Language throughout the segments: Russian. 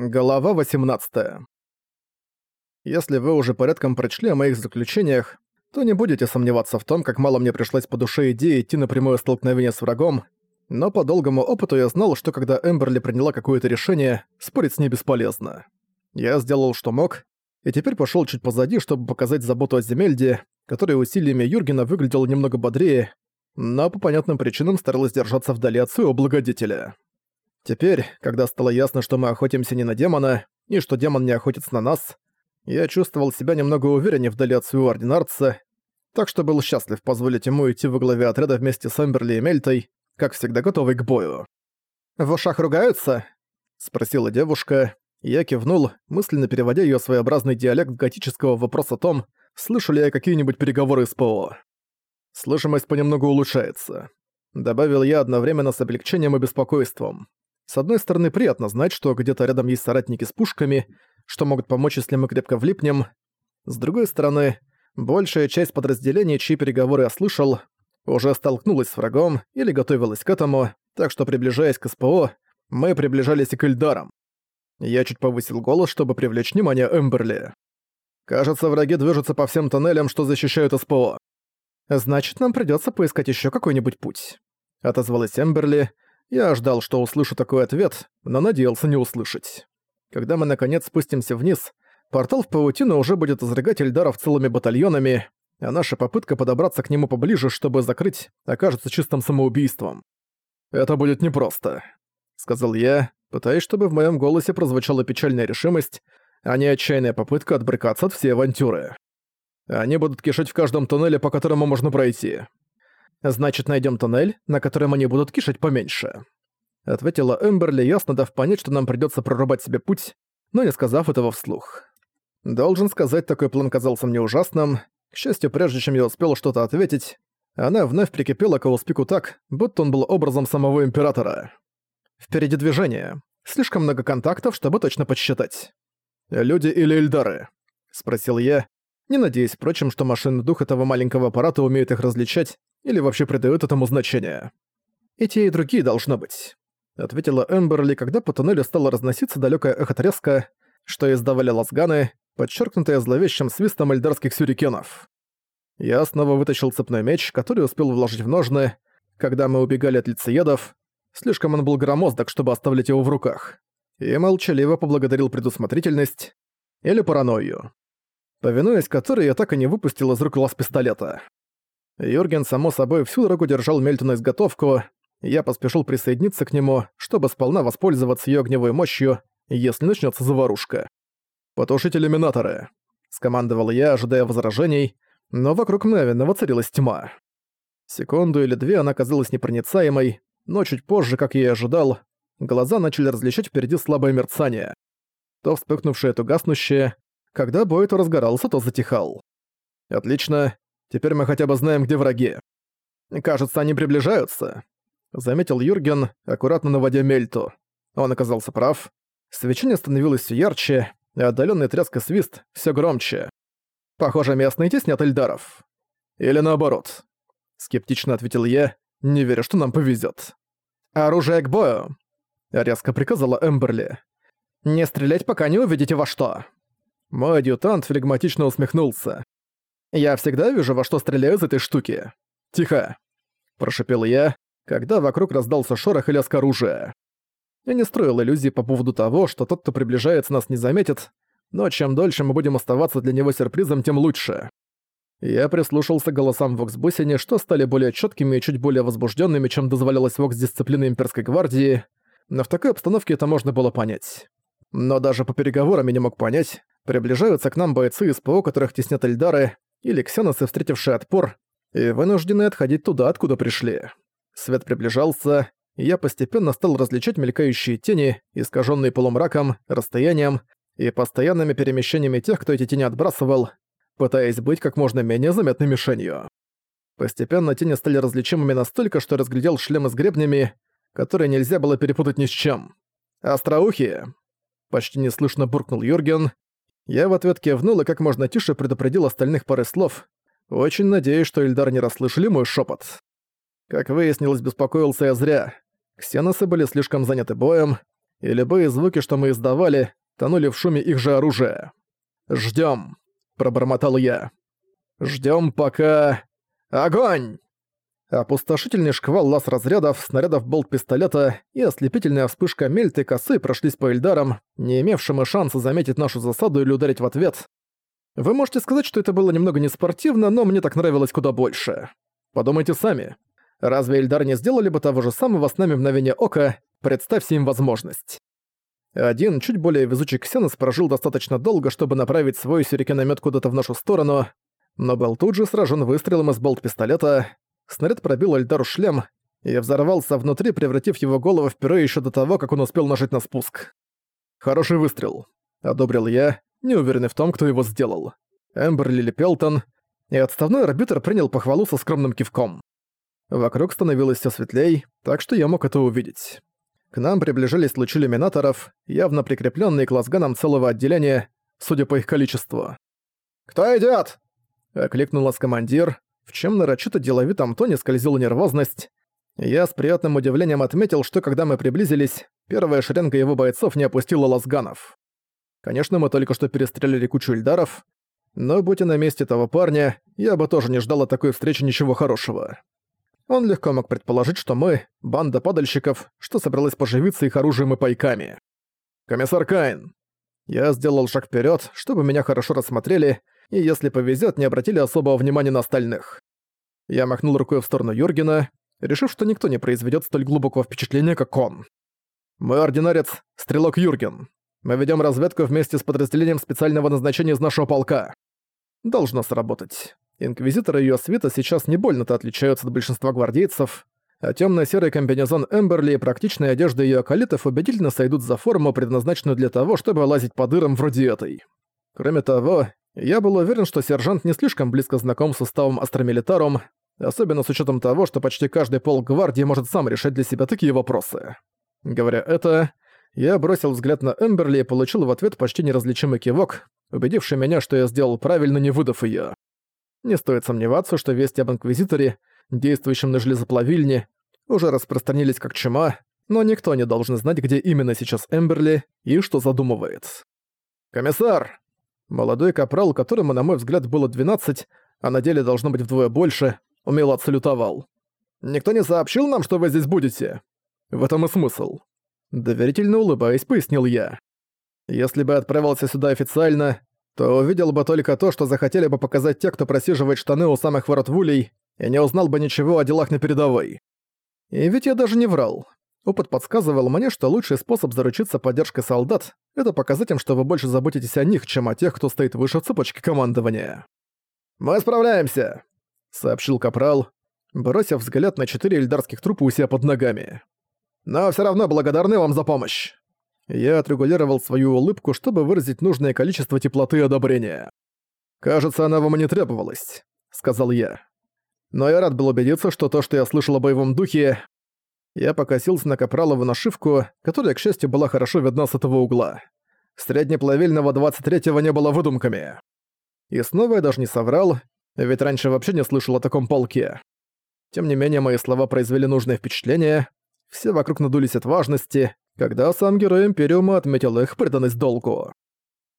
Глава 18. Если вы уже порядком прочли о моих заключениях, то не будете сомневаться в том, как мало мне пришлось по душе идеи идти на прямое столкновение с врагом, но по долгому опыту я знал, что когда Эмберли приняла какое-то решение, спорить с ней бесполезно. Я сделал, что мог, и теперь пошел чуть позади, чтобы показать заботу о Земельде, которая усилиями Юргена выглядела немного бодрее, но по понятным причинам старалась держаться вдали от своего благодетеля. Теперь, когда стало ясно, что мы охотимся не на демона, и что демон не охотится на нас, я чувствовал себя немного увереннее вдали от своего ординарца, так что был счастлив позволить ему идти во главе отряда вместе с Эмберли и Мельтой, как всегда готовый к бою. «В ушах ругаются?» — спросила девушка. Я кивнул, мысленно переводя её своеобразный диалект готического вопроса о том, слышу ли я какие-нибудь переговоры с ПО. Слышимость понемногу улучшается. Добавил я одновременно с облегчением и беспокойством. С одной стороны, приятно знать, что где-то рядом есть соратники с пушками, что могут помочь, если мы крепко влипнем. С другой стороны, большая часть подразделений, чьи переговоры я слышал, уже столкнулась с врагом или готовилась к этому, так что, приближаясь к СПО, мы приближались и к Эльдарам. Я чуть повысил голос, чтобы привлечь внимание Эмберли. Кажется, враги движутся по всем тоннелям, что защищают СПО. Значит, нам придётся поискать ещё какой-нибудь путь. Отозвалась Эмберли, я ждал, что услышу такой ответ, но надеялся не услышать. Когда мы наконец спустимся вниз, портал в паутину уже будет изрыгать Эльдаров целыми батальонами, а наша попытка подобраться к нему поближе, чтобы закрыть, окажется чистым самоубийством. «Это будет непросто», — сказал я, пытаясь, чтобы в моем голосе прозвучала печальная решимость, а не отчаянная попытка отбрыкаться от всей авантюры. Они будут кишить в каждом туннеле, по которому можно пройти. Значит, найдем туннель, на котором они будут кишать поменьше. Ответила Эмберли, ясно дав понять, что нам придется прорубать себе путь, но не сказав этого вслух. Должен сказать, такой план казался мне ужасным. К счастью, прежде чем я успел что-то ответить, она вновь прикипела к Ауспику так, будто он был образом самого Императора. Впереди движение. Слишком много контактов, чтобы точно подсчитать. «Люди или Эльдары?» — спросил я, не надеясь, впрочем, что машинный дух этого маленького аппарата умеет их различать или вообще придает этому значение. «И те, и другие должно быть», — ответила Эмберли, когда по туннелю стало разноситься далёкое эхо что издавали лазганы, подчеркнутые зловещим свистом эльдарских сюрикенов. Я снова вытащил цепной меч, который успел вложить в ножны, когда мы убегали от лицеедов. Слишком он был громоздок, чтобы оставлять его в руках. И молчаливо поблагодарил предусмотрительность или паранойю повинуясь которой я так и не выпустил из рук лаз пистолета. Юрген, само собой, всю дорогу держал Мельтона изготовку, и я поспешил присоединиться к нему, чтобы сполна воспользоваться её огневой мощью, если начнётся заварушка. «Потушить иллюминаторы», — скомандовал я, ожидая возражений, но вокруг мгновенно воцарилась тьма. Секунду или две она казалась непроницаемой, но чуть позже, как я и ожидал, глаза начали различать впереди слабое мерцание. То вспыхнувшее, то гаснущее, когда бой то разгорался, то затихал. Отлично. Теперь мы хотя бы знаем, где враги. Кажется, они приближаются. Заметил Юрген, аккуратно наводя мельту. Он оказался прав. Свечение становилось все ярче, а отдалённый треск и свист все громче. Похоже, местные теснят Эльдаров. Или наоборот. Скептично ответил я, не веря, что нам повезет. «Оружие к бою!» — резко приказала Эмберли. «Не стрелять, пока не увидите во что!» Мой адъютант флегматично усмехнулся. «Я всегда вижу, во что стреляю из этой штуки. Тихо!» Прошипел я, когда вокруг раздался шорох и лязг оружия. Я не строил иллюзий по поводу того, что тот, кто приближается, нас не заметит, но чем дольше мы будем оставаться для него сюрпризом, тем лучше. Я прислушался к голосам в Воксбусине, что стали более четкими и чуть более возбужденными, чем дозволялось Вокс-дисциплины Имперской гвардии, но в такой обстановке это можно было понять. Но даже по переговорам я не мог понять, Приближаются к нам бойцы из ПО, которых теснят Эльдары, или ксеносы, встретившие отпор, и вынуждены отходить туда, откуда пришли. Свет приближался, и я постепенно стал различать мелькающие тени, искаженные полумраком, расстоянием и постоянными перемещениями тех, кто эти тени отбрасывал, пытаясь быть как можно менее заметной мишенью. Постепенно тени стали различимыми настолько, что разглядел шлемы с гребнями, которые нельзя было перепутать ни с чем. «Остроухие!» Почти неслышно буркнул Юрген, я в ответ кивнул и как можно тише предупредил остальных пары слов, очень надеюсь, что Ильдар не расслышали мой шепот. Как выяснилось, беспокоился я зря. Ксеносы были слишком заняты боем, и любые звуки, что мы издавали, тонули в шуме их же оружия. «Ждём», — пробормотал я. «Ждём, пока... Огонь!» Опустошительный шквал лаз разрядов, снарядов болт-пистолета и ослепительная вспышка мельты косы прошлись по Эльдарам, не имевшим и шанса заметить нашу засаду или ударить в ответ. Вы можете сказать, что это было немного неспортивно, но мне так нравилось куда больше. Подумайте сами. Разве Эльдар не сделали бы того же самого с нами мгновение ока, представьте им возможность. Один, чуть более везучий Ксенос прожил достаточно долго, чтобы направить свой сюрикеномет куда-то в нашу сторону, но был тут же сражен выстрелом из болт-пистолета. Снаряд пробил Эльдару шлем и взорвался внутри, превратив его голову в пюре еще до того, как он успел нажать на спуск. «Хороший выстрел», — одобрил я, не уверенный в том, кто его сделал. Эмберли или Пелтон, и отставной арбитр принял похвалу со скромным кивком. Вокруг становилось все светлей, так что я мог это увидеть. К нам приближались лучи иллюминаторов, явно прикрепленные к лазганам целого отделения, судя по их количеству. «Кто идет? окликнул нас командир, в чем нарочито деловитом тоне скользила нервозность. Я с приятным удивлением отметил, что когда мы приблизились, первая шеренга его бойцов не опустила лазганов. Конечно, мы только что перестреляли кучу эльдаров, но будь я на месте того парня, я бы тоже не ждал от такой встречи ничего хорошего. Он легко мог предположить, что мы — банда падальщиков, что собралась поживиться их оружием и пайками. «Комиссар Кайн!» Я сделал шаг вперед, чтобы меня хорошо рассмотрели, и, если повезет, не обратили особого внимания на остальных. Я махнул рукой в сторону Юргена, решив, что никто не произведет столь глубокого впечатления, как он. «Мой ординарец — стрелок Юрген. Мы ведем разведку вместе с подразделением специального назначения из нашего полка. Должно сработать. Инквизитор и её свита сейчас не больно-то отличаются от большинства гвардейцев, а тёмно-серый комбинезон Эмберли и практичная одежда её аколитов убедительно сойдут за форму, предназначенную для того, чтобы лазить по дырам вроде этой. Кроме того, я был уверен, что сержант не слишком близко знаком с уставом Астра Милитарум, особенно с учётом того, что почти каждый полк гвардии может сам решать для себя такие вопросы. Говоря это, я бросил взгляд на Эмберли и получил в ответ почти неразличимый кивок, убедивший меня, что я сделал правильно, не выдав её. Не стоит сомневаться, что вести об Инквизиторе, действующем на железоплавильне, уже распространились как чума, но никто не должен знать, где именно сейчас Эмберли и что задумывает. «Комиссар!» Молодой капрал, которому, на мой взгляд, было 12, а на деле должно быть вдвое больше, умело отсалютовал. «Никто не сообщил нам, что вы здесь будете?» «В этом и смысл. Доверительно улыбаясь, пояснил я. Если бы отправился сюда официально, то увидел бы только то, что захотели бы показать те, кто просиживает штаны у самых ворот вулей, и не узнал бы ничего о делах на передовой. И ведь я даже не врал. Опыт подсказывал мне, что лучший способ заручиться поддержкой солдат — это показать им, что вы больше заботитесь о них, чем о тех, кто стоит выше цепочки командования. «Мы справляемся!» — сообщил Капрал, бросив взгляд на четыре эльдарских трупа у себя под ногами. Но все равно благодарны вам за помощь». Я отрегулировал свою улыбку, чтобы выразить нужное количество теплоты и одобрения. «Кажется, она вам не требовалась», — сказал я. Но я рад был убедиться, что то, что я слышал о боевом духе... Я покосился на капралову нашивку, которая, к счастью, была хорошо видна с этого угла. Среднеплавильного 23-го не было выдумками. И снова я даже не соврал, ведь раньше вообще не слышал о таком полке. Тем не менее, мои слова произвели нужное впечатление, все вокруг надулись от важности, когда сам герой Империума отметил их преданность долгу.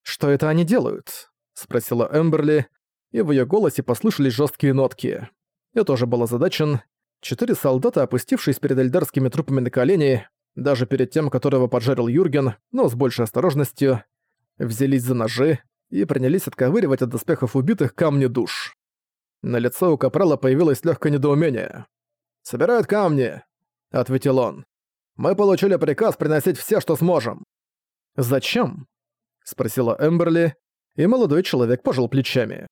«Что это они делают?» — спросила Эмберли, и в её голосе послышались жесткие нотки. Я тоже был озадачен. Четыре солдата, опустившись перед эльдарскими трупами на колени, даже перед тем, которого поджарил Юрген, но с большей осторожностью, взялись за ножи и принялись отковыривать от доспехов убитых камни душ. На лицо у Капрала появилось легкое недоумение. «Собирают камни!» — ответил он. «Мы получили приказ приносить все, что сможем». «Зачем?» — спросила Эмберли, и молодой человек пожал плечами.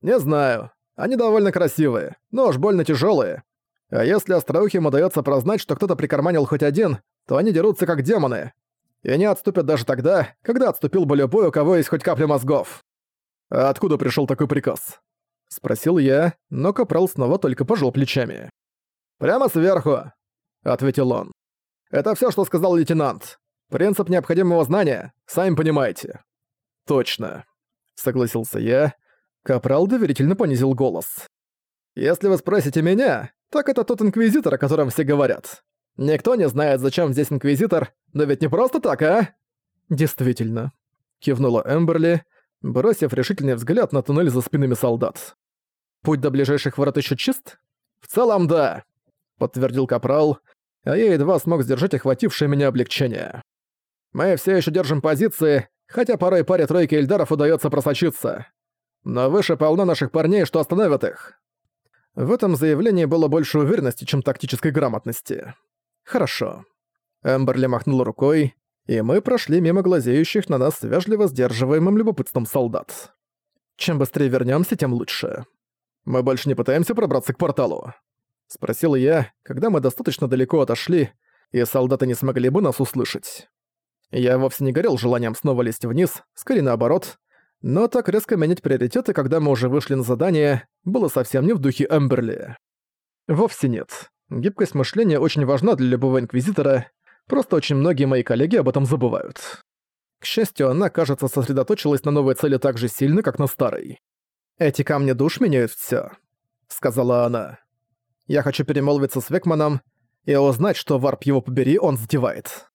«Не знаю. Они довольно красивые, но уж больно тяжелые. А если остроухим удается прознать, что кто-то прикарманил хоть один, то они дерутся как демоны. И не отступят даже тогда, когда отступил бы любой, у кого есть хоть капля мозгов». «А откуда пришел такой приказ?» — спросил я, но Капрал снова только пожал плечами. «Прямо сверху ответил он. «Это все, что сказал лейтенант. Принцип необходимого знания, сами понимаете». «Точно», — согласился я. Капрал доверительно понизил голос. «Если вы спросите меня, так это тот инквизитор, о котором все говорят. Никто не знает, зачем здесь Инквизитор, но ведь не просто так, а?» «Действительно», — кивнула Эмберли, бросив решительный взгляд на туннель за спинами солдат. «Путь до ближайших ворот еще чист?» «В целом, да», — подтвердил Капрал, а я едва смог сдержать охватившее меня облегчение. «Мы все еще держим позиции, хотя порой паре тройки эльдаров удается просочиться. Но выше полно наших парней, что остановят их». В этом заявлении было больше уверенности, чем тактической грамотности. «Хорошо». Эмберли махнул рукой, и мы прошли мимо глазеющих на нас вежливо сдерживаемым любопытством солдат. Чем быстрее вернемся, тем лучше. Мы больше не пытаемся пробраться к порталу. Спросил я, когда мы достаточно далеко отошли, и солдаты не смогли бы нас услышать. Я вовсе не горел желанием снова лезть вниз, скорее наоборот, но так резко менять приоритеты, когда мы уже вышли на задание, было совсем не в духе Эмберли. Вовсе нет. Гибкость мышления очень важна для любого инквизитора, просто очень многие мои коллеги об этом забывают. К счастью, она, кажется, сосредоточилась на новой цели так же сильно, как на старой. «Эти камни душ меняют всё», — сказала она. «Я хочу перемолвиться с Векманом и узнать, что варп его побери он затевает».